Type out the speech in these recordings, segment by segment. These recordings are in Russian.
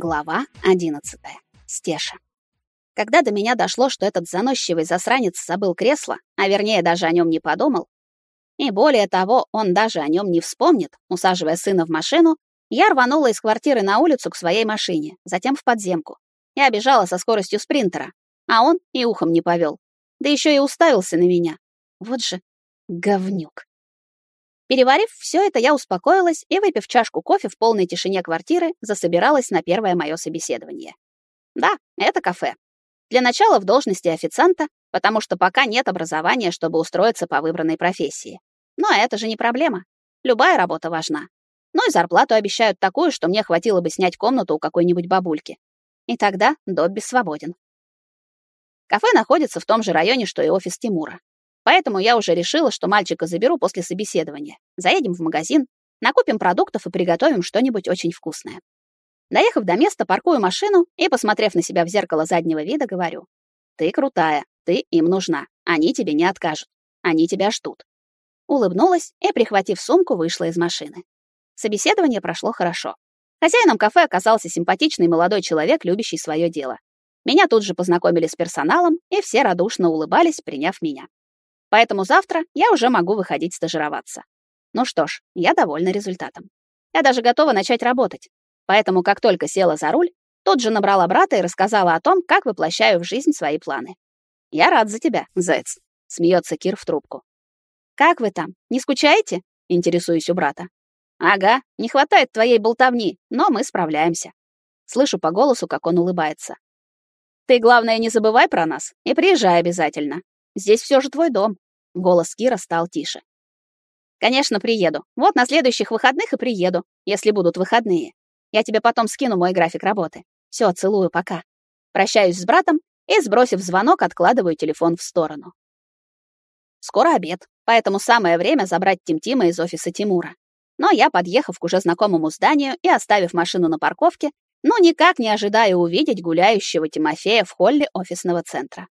Глава 11. Стеша. Когда до меня дошло, что этот заносчивый засранец забыл кресло, а вернее даже о нем не подумал, и более того, он даже о нем не вспомнит, усаживая сына в машину, я рванула из квартиры на улицу к своей машине, затем в подземку. Я бежала со скоростью спринтера, а он и ухом не повел. Да еще и уставился на меня. Вот же говнюк. Переварив все это, я успокоилась и, выпив чашку кофе в полной тишине квартиры, засобиралась на первое мое собеседование. Да, это кафе. Для начала в должности официанта, потому что пока нет образования, чтобы устроиться по выбранной профессии. Но это же не проблема. Любая работа важна. Ну и зарплату обещают такую, что мне хватило бы снять комнату у какой-нибудь бабульки. И тогда Добби свободен. Кафе находится в том же районе, что и офис Тимура. Поэтому я уже решила, что мальчика заберу после собеседования. Заедем в магазин, накупим продуктов и приготовим что-нибудь очень вкусное. Доехав до места, паркую машину и, посмотрев на себя в зеркало заднего вида, говорю: "Ты крутая, ты им нужна. Они тебе не откажут. Они тебя ждут". Улыбнулась и, прихватив сумку, вышла из машины. Собеседование прошло хорошо. Хозяином кафе оказался симпатичный молодой человек, любящий свое дело. Меня тут же познакомили с персоналом, и все радушно улыбались, приняв меня. Поэтому завтра я уже могу выходить стажироваться. Ну что ж, я довольна результатом. Я даже готова начать работать. Поэтому, как только села за руль, тут же набрала брата и рассказала о том, как воплощаю в жизнь свои планы. «Я рад за тебя, заяц», — смеется Кир в трубку. «Как вы там? Не скучаете?» — интересуюсь у брата. «Ага, не хватает твоей болтовни, но мы справляемся». Слышу по голосу, как он улыбается. «Ты, главное, не забывай про нас и приезжай обязательно. Здесь все же твой дом. Голос Кира стал тише. Конечно, приеду. Вот на следующих выходных и приеду, если будут выходные. Я тебе потом скину мой график работы. Все, целую, пока. Прощаюсь с братом и, сбросив звонок, откладываю телефон в сторону. Скоро обед, поэтому самое время забрать Тим-Тима из офиса Тимура. Но я, подъехав к уже знакомому зданию и оставив машину на парковке, ну никак не ожидаю увидеть гуляющего Тимофея в холле офисного центра.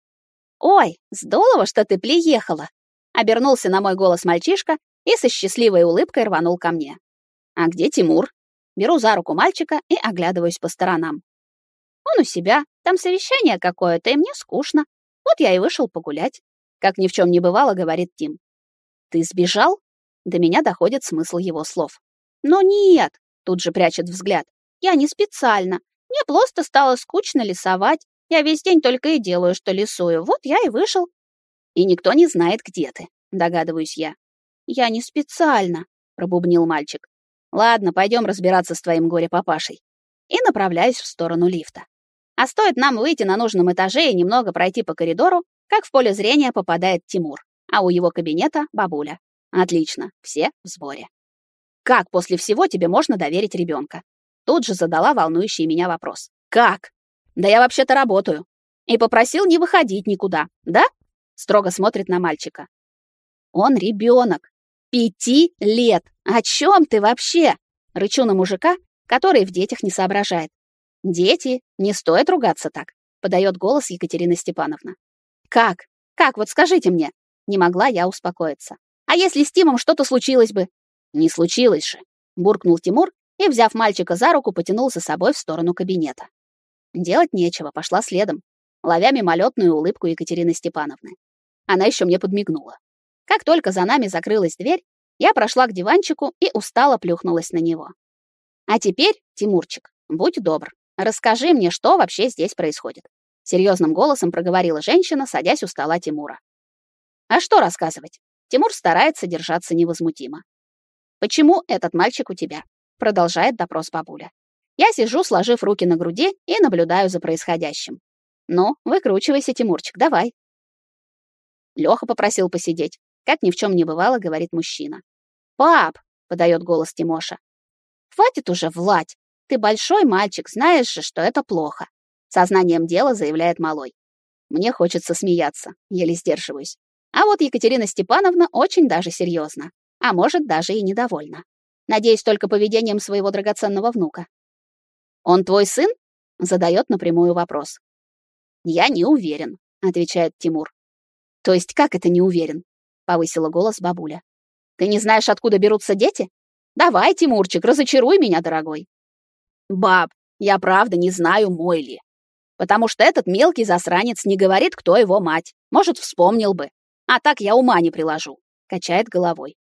«Ой, здорово, что ты приехала!» Обернулся на мой голос мальчишка и со счастливой улыбкой рванул ко мне. «А где Тимур?» Беру за руку мальчика и оглядываюсь по сторонам. «Он у себя, там совещание какое-то, и мне скучно. Вот я и вышел погулять», — как ни в чем не бывало, говорит Тим. «Ты сбежал?» До меня доходит смысл его слов. «Но нет», — тут же прячет взгляд, — «я не специально. Мне просто стало скучно рисовать. Я весь день только и делаю, что лесую. Вот я и вышел. И никто не знает, где ты, догадываюсь я. Я не специально, пробубнил мальчик. Ладно, пойдем разбираться с твоим горе-папашей. И направляюсь в сторону лифта. А стоит нам выйти на нужном этаже и немного пройти по коридору, как в поле зрения попадает Тимур, а у его кабинета бабуля. Отлично, все в сборе. Как после всего тебе можно доверить ребенка? Тут же задала волнующий меня вопрос. Как? Да я вообще-то работаю. И попросил не выходить никуда, да? Строго смотрит на мальчика. Он ребенок. Пяти лет. О чем ты вообще? Рычу на мужика, который в детях не соображает. Дети, не стоит ругаться так, подает голос Екатерина Степановна. Как? Как, вот скажите мне. Не могла я успокоиться. А если с Тимом что-то случилось бы? Не случилось же, буркнул Тимур и, взяв мальчика за руку, потянул за собой в сторону кабинета. Делать нечего, пошла следом, ловя мимолетную улыбку Екатерины Степановны. Она еще мне подмигнула. Как только за нами закрылась дверь, я прошла к диванчику и устало плюхнулась на него. А теперь, Тимурчик, будь добр, расскажи мне, что вообще здесь происходит. Серьезным голосом проговорила женщина, садясь у стола Тимура. А что рассказывать? Тимур старается держаться невозмутимо. Почему этот мальчик у тебя? Продолжает допрос бабуля. Я сижу, сложив руки на груди, и наблюдаю за происходящим. Ну, выкручивайся, Тимурчик, давай. Лёха попросил посидеть. Как ни в чем не бывало, говорит мужчина. Пап, подает голос Тимоша. Хватит уже влать. Ты большой мальчик, знаешь же, что это плохо. Сознанием дела заявляет малой. Мне хочется смеяться, еле сдерживаюсь. А вот Екатерина Степановна очень даже серьезно, а может даже и недовольна. Надеюсь только поведением своего драгоценного внука. Он твой сын? задает напрямую вопрос. Я не уверен, отвечает Тимур. То есть как это не уверен? повысила голос бабуля. Ты не знаешь, откуда берутся дети? Давай, Тимурчик, разочаруй меня, дорогой. Баб, Я правда не знаю, мой ли. Потому что этот мелкий засранец не говорит, кто его мать. Может, вспомнил бы. А так я ума не приложу. Качает головой.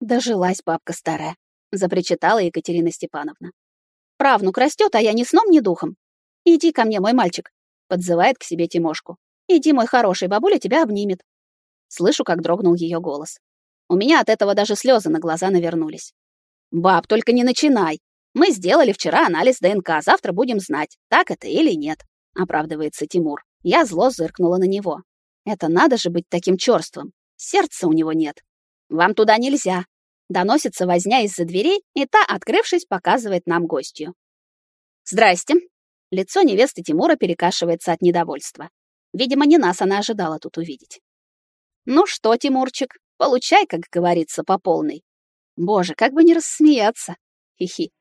Дожилась бабка старая, запричитала Екатерина Степановна. Правнук растет, а я ни сном, ни духом. Иди ко мне, мой мальчик, подзывает к себе Тимошку. Иди, мой хороший, бабуля тебя обнимет. Слышу, как дрогнул ее голос. У меня от этого даже слезы на глаза навернулись. Баб, только не начинай. Мы сделали вчера анализ ДНК, завтра будем знать, так это или нет, оправдывается Тимур. Я зло зыркнула на него. Это надо же быть таким чёрствым. Сердца у него нет. Вам туда нельзя. Доносится возня из-за дверей, и та, открывшись, показывает нам гостью. Здрасте. Лицо невесты Тимура перекашивается от недовольства. Видимо, не нас она ожидала тут увидеть. Ну что, Тимурчик, получай, как говорится, по полной. Боже, как бы не рассмеяться. Хихи.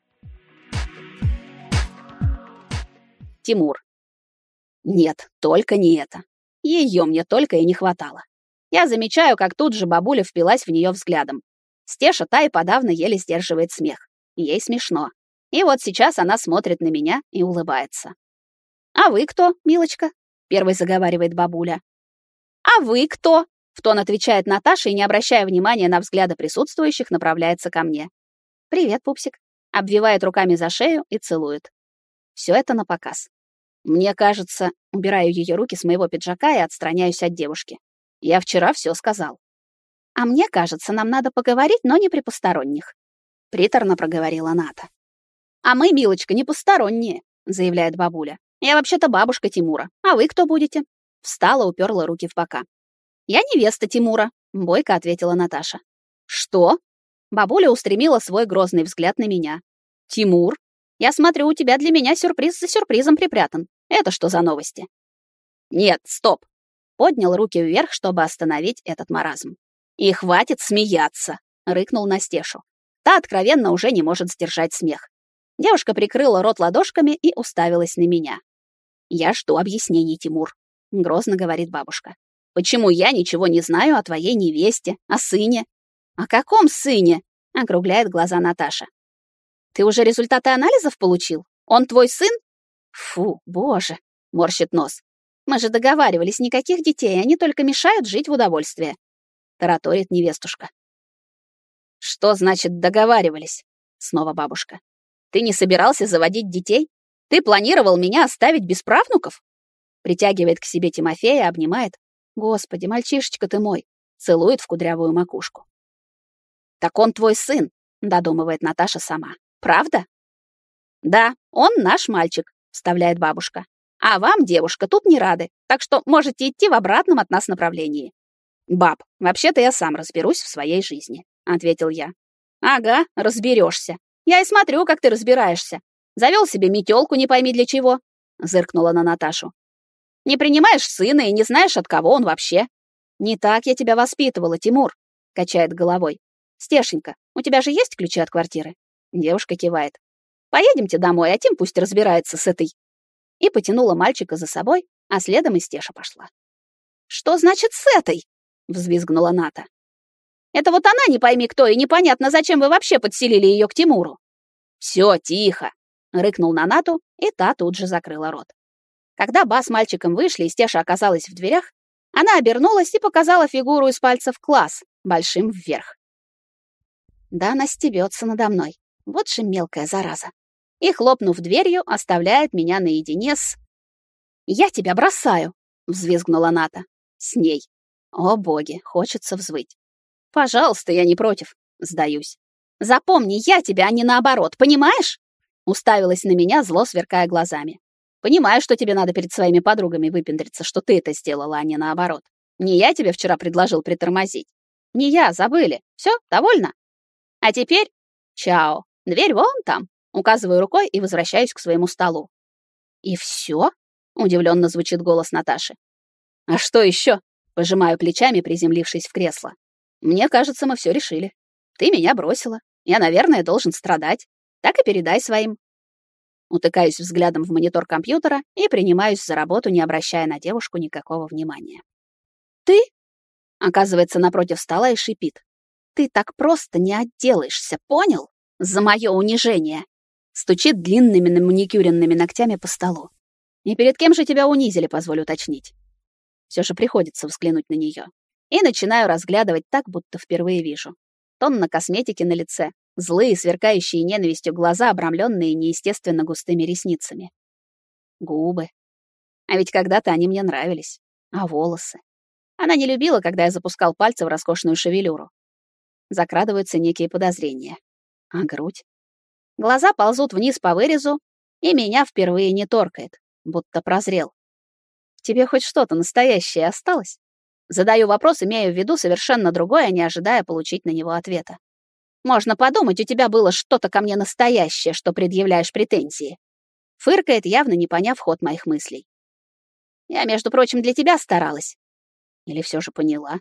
Тимур. Нет, только не это. Ее мне только и не хватало. Я замечаю, как тут же бабуля впилась в нее взглядом. Стеша та и подавно еле сдерживает смех. Ей смешно. И вот сейчас она смотрит на меня и улыбается. «А вы кто, милочка?» — первой заговаривает бабуля. «А вы кто?» — в тон отвечает Наташа и, не обращая внимания на взгляды присутствующих, направляется ко мне. «Привет, пупсик», — обвивает руками за шею и целует. Все это на показ. Мне кажется, убираю ее руки с моего пиджака и отстраняюсь от девушки. Я вчера все сказал. А мне кажется, нам надо поговорить, но не при посторонних. Приторно проговорила Ната. А мы, милочка, не посторонние, заявляет бабуля. Я вообще-то бабушка Тимура. А вы кто будете? Встала, уперла руки в бока. Я невеста Тимура, бойко ответила Наташа. Что? Бабуля устремила свой грозный взгляд на меня. Тимур, я смотрю, у тебя для меня сюрприз за сюрпризом припрятан. Это что за новости? Нет, стоп. Поднял руки вверх, чтобы остановить этот маразм. И хватит смеяться, рыкнул на Стешу. Та откровенно уже не может сдержать смех. Девушка прикрыла рот ладошками и уставилась на меня. Я жду объяснений, Тимур, грозно говорит бабушка. Почему я ничего не знаю о твоей невесте, о сыне? О каком сыне? округляет глаза Наташа. Ты уже результаты анализов получил? Он твой сын? Фу, боже, морщит нос. Мы же договаривались, никаких детей, они только мешают жить в удовольствии. Тараторит невестушка. Что значит договаривались? Снова бабушка. Ты не собирался заводить детей? Ты планировал меня оставить без правнуков? Притягивает к себе Тимофея, обнимает. Господи, мальчишечка ты мой. Целует в кудрявую макушку. Так он твой сын, додумывает Наташа сама. Правда? Да, он наш мальчик, вставляет бабушка. А вам, девушка, тут не рады, так что можете идти в обратном от нас направлении. Баб, вообще-то я сам разберусь в своей жизни, ответил я. Ага, разберешься. Я и смотрю, как ты разбираешься. Завел себе метелку, не пойми для чего, зыркнула на Наташу. Не принимаешь сына и не знаешь, от кого он вообще. Не так я тебя воспитывала, Тимур, качает головой. Стешенька, у тебя же есть ключи от квартиры? Девушка кивает. Поедемте домой, а Тим пусть разбирается с этой. И потянула мальчика за собой, а следом и Стеша пошла. Что значит с этой? Взвизгнула Ната. Это вот она не пойми кто, и непонятно, зачем вы вообще подселили ее к Тимуру. Все, тихо, рыкнул на Нату, и та тут же закрыла рот. Когда Ба с мальчиком вышли, и Стеша оказалась в дверях, она обернулась и показала фигуру из пальцев класс, большим вверх. Да, она стебется надо мной. Вот же мелкая зараза. И, хлопнув дверью, оставляет меня наедине с... «Я тебя бросаю!» — взвизгнула Ната. «С ней. О, боги, хочется взвыть. Пожалуйста, я не против. Сдаюсь. Запомни, я тебя, а не наоборот, понимаешь?» Уставилась на меня, зло сверкая глазами. «Понимаю, что тебе надо перед своими подругами выпендриться, что ты это сделала, а не наоборот. Не я тебе вчера предложил притормозить. Не я, забыли. Все, довольно? А теперь чао. Дверь вон там. Указываю рукой и возвращаюсь к своему столу. И все? Удивленно звучит голос Наташи. А что еще? Пожимаю плечами, приземлившись в кресло. Мне кажется, мы все решили. Ты меня бросила. Я, наверное, должен страдать. Так и передай своим. Утыкаюсь взглядом в монитор компьютера и принимаюсь за работу, не обращая на девушку никакого внимания. Ты? Оказывается, напротив стола и шипит. Ты так просто не отделаешься, понял? За мое унижение. Стучит длинными наманикюренными ногтями по столу. И перед кем же тебя унизили, позволю уточнить. Все же приходится взглянуть на нее. И начинаю разглядывать так, будто впервые вижу. Тонна косметики на лице, злые, сверкающие ненавистью глаза, обрамленные неестественно густыми ресницами. Губы. А ведь когда-то они мне нравились. А волосы? Она не любила, когда я запускал пальцы в роскошную шевелюру. Закрадываются некие подозрения. А грудь? Глаза ползут вниз по вырезу, и меня впервые не торкает, будто прозрел. Тебе хоть что-то настоящее осталось? Задаю вопрос, имея в виду совершенно другое, не ожидая получить на него ответа. Можно подумать, у тебя было что-то ко мне настоящее, что предъявляешь претензии. Фыркает, явно не поняв ход моих мыслей. Я, между прочим, для тебя старалась. Или все же поняла?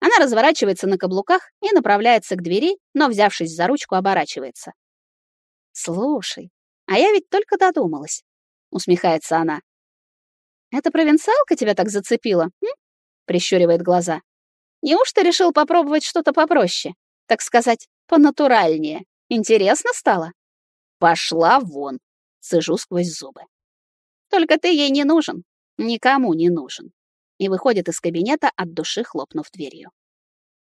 Она разворачивается на каблуках и направляется к двери, но, взявшись за ручку, оборачивается. «Слушай, а я ведь только додумалась», — усмехается она. «Эта провинциалка тебя так зацепила?» м? прищуривает глаза. «Неужто решил попробовать что-то попроще? Так сказать, понатуральнее? Интересно стало?» «Пошла вон!» — цежу сквозь зубы. «Только ты ей не нужен. Никому не нужен и выходит из кабинета от души, хлопнув дверью.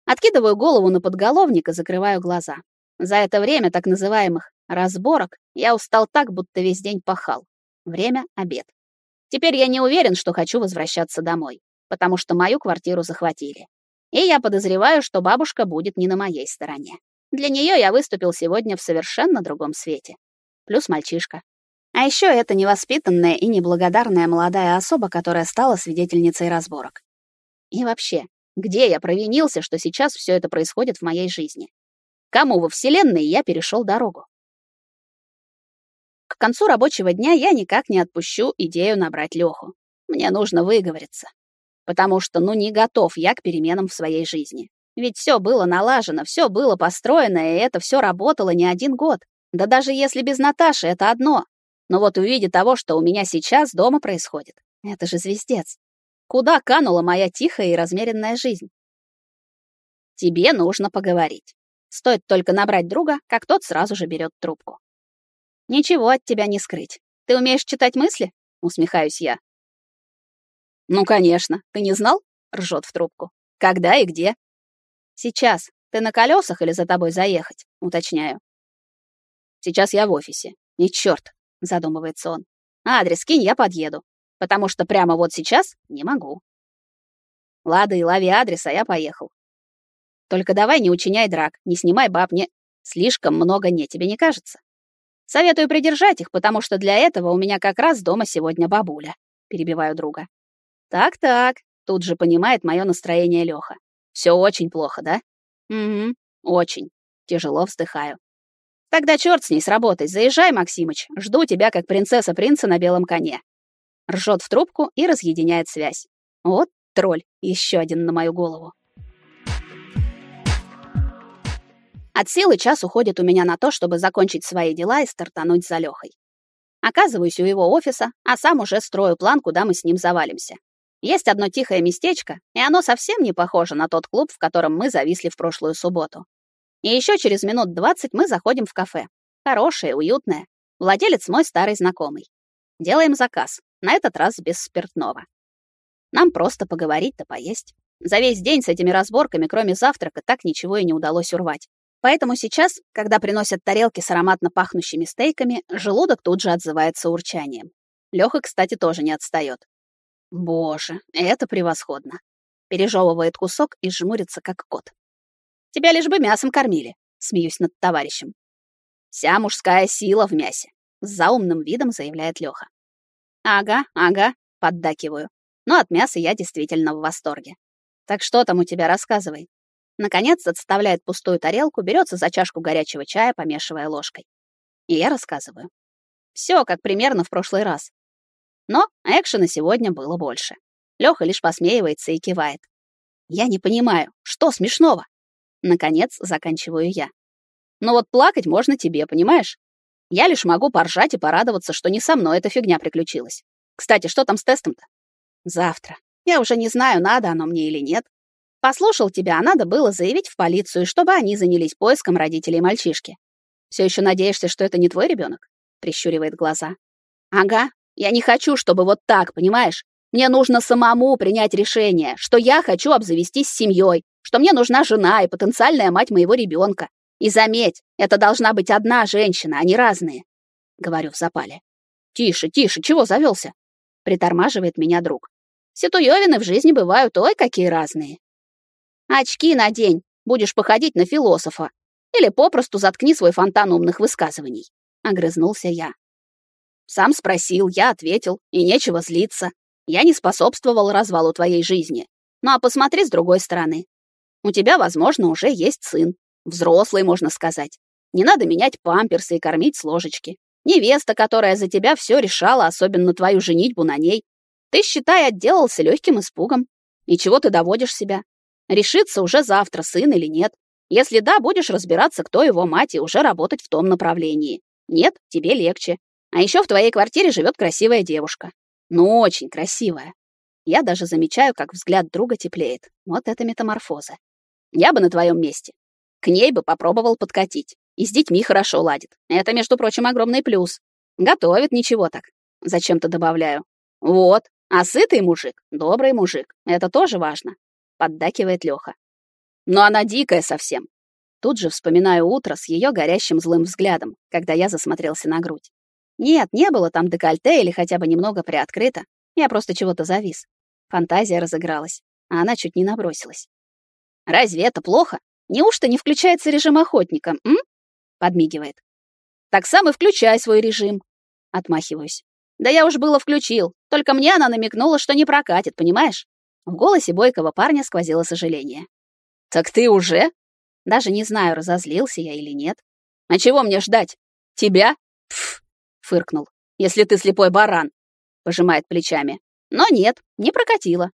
Откидываю голову на подголовник и закрываю глаза. За это время так называемых разборок я устал так, будто весь день пахал. Время — обед. Теперь я не уверен, что хочу возвращаться домой, потому что мою квартиру захватили. И я подозреваю, что бабушка будет не на моей стороне. Для нее я выступил сегодня в совершенно другом свете. Плюс мальчишка. А еще это невоспитанная и неблагодарная молодая особа, которая стала свидетельницей разборок. И вообще, где я провинился, что сейчас все это происходит в моей жизни? Кому во Вселенной я перешел дорогу? К концу рабочего дня я никак не отпущу идею набрать Леху. Мне нужно выговориться. Потому что, ну, не готов я к переменам в своей жизни. Ведь все было налажено, все было построено, и это все работало не один год. Да даже если без Наташи, это одно. Но вот в того, что у меня сейчас дома происходит, это же звездец. Куда канула моя тихая и размеренная жизнь? Тебе нужно поговорить. Стоит только набрать друга, как тот сразу же берет трубку. Ничего от тебя не скрыть. Ты умеешь читать мысли? Усмехаюсь я. Ну, конечно. Ты не знал? Ржет в трубку. Когда и где? Сейчас. Ты на колесах или за тобой заехать? Уточняю. Сейчас я в офисе. Не черт, задумывается он. Адрес кинь, я подъеду. Потому что прямо вот сейчас не могу. Лада и лови адрес, а я поехал. Только давай не учиняй драк, не снимай баб, не... Слишком много не, тебе не кажется? Советую придержать их, потому что для этого у меня как раз дома сегодня бабуля. Перебиваю друга. Так-так, тут же понимает мое настроение Лёха. Все очень плохо, да? Угу, очень. Тяжело вздыхаю. Тогда черт с ней с. Заезжай, Максимыч. Жду тебя, как принцесса принца на белом коне. Ржет в трубку и разъединяет связь. Вот тролль, еще один на мою голову. От силы час уходит у меня на то, чтобы закончить свои дела и стартануть за Лехой. Оказываюсь у его офиса, а сам уже строю план, куда мы с ним завалимся. Есть одно тихое местечко, и оно совсем не похоже на тот клуб, в котором мы зависли в прошлую субботу. И еще через минут двадцать мы заходим в кафе. Хорошее, уютное. Владелец мой старый знакомый. Делаем заказ, на этот раз без спиртного. Нам просто поговорить да поесть. За весь день с этими разборками, кроме завтрака, так ничего и не удалось урвать. Поэтому сейчас, когда приносят тарелки с ароматно пахнущими стейками, желудок тут же отзывается урчанием. Лёха, кстати, тоже не отстаёт. Боже, это превосходно. Пережевывает кусок и жмурится, как кот. Тебя лишь бы мясом кормили, смеюсь над товарищем. Вся мужская сила в мясе, с заумным видом заявляет Лёха. Ага, ага, поддакиваю. Но от мяса я действительно в восторге. Так что там у тебя, рассказывай. Наконец отставляет пустую тарелку, берется за чашку горячего чая, помешивая ложкой. И я рассказываю. Все как примерно в прошлый раз. Но экшена сегодня было больше. Лёха лишь посмеивается и кивает. Я не понимаю, что смешного? Наконец, заканчиваю я. Но вот плакать можно тебе, понимаешь? Я лишь могу поржать и порадоваться, что не со мной эта фигня приключилась. Кстати, что там с тестом-то? Завтра. Я уже не знаю, надо оно мне или нет. Послушал тебя, а надо было заявить в полицию, чтобы они занялись поиском родителей мальчишки. Все еще надеешься, что это не твой ребенок? прищуривает глаза. Ага, я не хочу, чтобы вот так, понимаешь? Мне нужно самому принять решение, что я хочу обзавестись семьей, что мне нужна жена и потенциальная мать моего ребенка. И заметь, это должна быть одна женщина, а не разные. Говорю в запале. Тише, тише, чего завелся? Притормаживает меня друг. Ситуевины в жизни бывают ой какие разные. Очки надень, будешь походить на философа. Или попросту заткни свой фонтан умных высказываний. Огрызнулся я. Сам спросил, я ответил, и нечего злиться. Я не способствовал развалу твоей жизни. Ну а посмотри с другой стороны. У тебя, возможно, уже есть сын. Взрослый, можно сказать. Не надо менять памперсы и кормить с ложечки. Невеста, которая за тебя все решала, особенно твою женитьбу на ней. Ты, считай, отделался легким испугом. И чего ты доводишь себя? Решится уже завтра, сын или нет. Если да, будешь разбираться, кто его мать, и уже работать в том направлении. Нет, тебе легче. А еще в твоей квартире живет красивая девушка. Ну, очень красивая. Я даже замечаю, как взгляд друга теплеет. Вот это метаморфоза. Я бы на твоем месте. К ней бы попробовал подкатить. И с детьми хорошо ладит. Это, между прочим, огромный плюс. Готовит ничего так. Зачем-то добавляю. Вот. А сытый мужик, добрый мужик. Это тоже важно. Поддакивает Лёха. Но она дикая совсем. Тут же вспоминаю утро с ее горящим злым взглядом, когда я засмотрелся на грудь. Нет, не было там декольте или хотя бы немного приоткрыто. Я просто чего-то завис. Фантазия разыгралась, а она чуть не набросилась. Разве это плохо? Неужто не включается режим охотника, м? подмигивает. Так сам и включай свой режим. Отмахиваюсь. Да я уж было включил, только мне она намекнула, что не прокатит, понимаешь? В голосе бойкого парня сквозило сожаление. Так ты уже? Даже не знаю, разозлился я или нет. А чего мне ждать? Тебя? Пф, фыркнул. Если ты слепой баран, пожимает плечами. Но нет, не прокатило.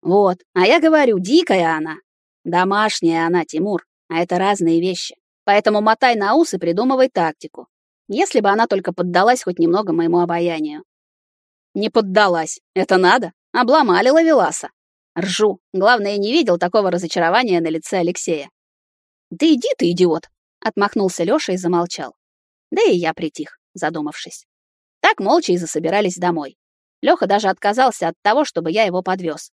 Вот, а я говорю, дикая она. Домашняя она, Тимур, а это разные вещи. Поэтому мотай на ус и придумывай тактику. Если бы она только поддалась хоть немного моему обаянию. Не поддалась. Это надо? Обломали ловеласа. Ржу. Главное, не видел такого разочарования на лице Алексея. «Да иди ты, идиот!» — отмахнулся Лёша и замолчал. Да и я притих, задумавшись. Так молча и засобирались домой. Лёха даже отказался от того, чтобы я его подвёз.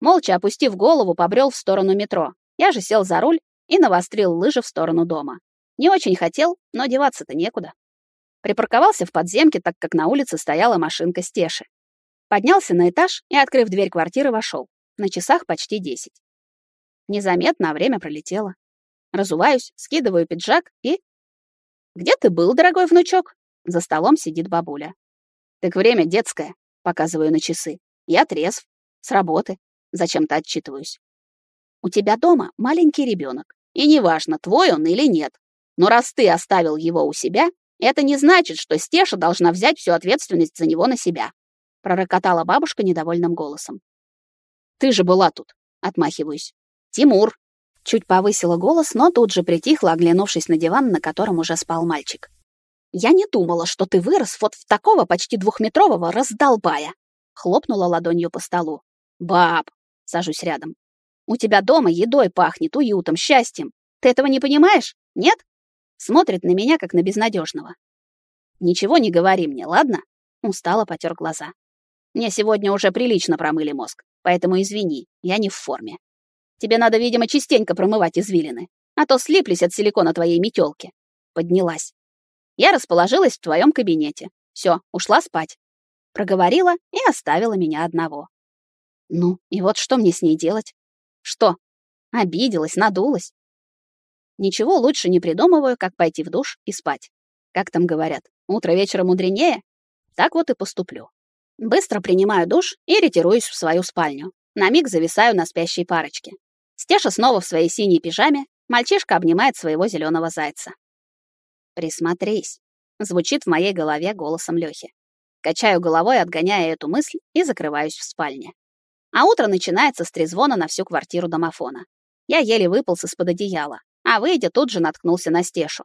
Молча опустив голову, побрел в сторону метро. Я же сел за руль и навострил лыжи в сторону дома. Не очень хотел, но деваться-то некуда. Припарковался в подземке, так как на улице стояла машинка Стеши. Поднялся на этаж и, открыв дверь квартиры, вошел. На часах почти десять. Незаметно, время пролетело. Разуваюсь, скидываю пиджак и... «Где ты был, дорогой внучок?» За столом сидит бабуля. «Так время детское», — показываю на часы. «Я трезв. С работы. Зачем-то отчитываюсь. У тебя дома маленький ребенок, и неважно, твой он или нет. Но раз ты оставил его у себя, это не значит, что Стеша должна взять всю ответственность за него на себя, пророкотала бабушка недовольным голосом. Ты же была тут, отмахиваюсь. Тимур чуть повысила голос, но тут же притихла, оглянувшись на диван, на котором уже спал мальчик. Я не думала, что ты вырос вот в такого почти двухметрового раздолбая, хлопнула ладонью по столу. Баб, сажусь рядом. У тебя дома едой пахнет, уютом, счастьем. Ты этого не понимаешь? Нет? Смотрит на меня, как на безнадежного. Ничего не говори мне, ладно? Устало потер глаза. Мне сегодня уже прилично промыли мозг, поэтому извини, я не в форме. Тебе надо, видимо, частенько промывать извилины, а то слиплись от силикона твоей метелки. Поднялась. Я расположилась в твоем кабинете. Все, ушла спать. Проговорила и оставила меня одного. Ну, и вот что мне с ней делать? Что? Обиделась, надулась? Ничего лучше не придумываю, как пойти в душ и спать. Как там говорят, утро вечера мудренее? Так вот и поступлю. Быстро принимаю душ и ретируюсь в свою спальню. На миг зависаю на спящей парочке. Стеша снова в своей синей пижаме, мальчишка обнимает своего зеленого зайца. «Присмотрись», — звучит в моей голове голосом Лёхи. Качаю головой, отгоняя эту мысль, и закрываюсь в спальне. А утро начинается с трезвона на всю квартиру домофона. Я еле выполз из-под одеяла, а выйдя, тут же наткнулся на Стешу.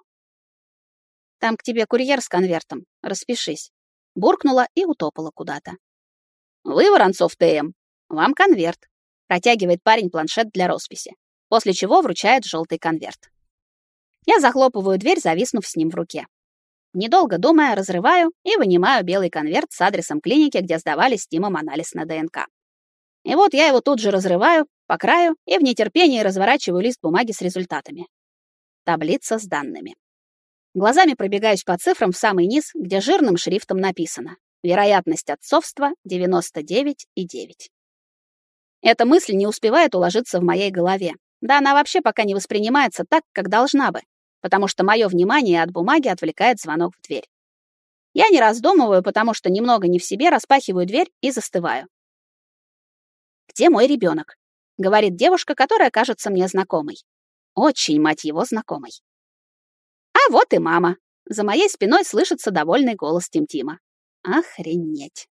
«Там к тебе курьер с конвертом. Распишись». Буркнула и утопала куда-то. «Вы, Воронцов ТМ, вам конверт». Протягивает парень планшет для росписи, после чего вручает желтый конверт. Я захлопываю дверь, зависнув с ним в руке. Недолго думая, разрываю и вынимаю белый конверт с адресом клиники, где сдавали с Тимом анализ на ДНК. И вот я его тут же разрываю по краю и в нетерпении разворачиваю лист бумаги с результатами. Таблица с данными. Глазами пробегаюсь по цифрам в самый низ, где жирным шрифтом написано: вероятность отцовства 99,9. Эта мысль не успевает уложиться в моей голове. Да она вообще пока не воспринимается так, как должна бы потому что мое внимание от бумаги отвлекает звонок в дверь. Я не раздумываю, потому что немного не в себе, распахиваю дверь и застываю. «Где мой ребенок? говорит девушка, которая кажется мне знакомой. Очень, мать его, знакомой. «А вот и мама!» За моей спиной слышится довольный голос Тим-Тима. Охренеть.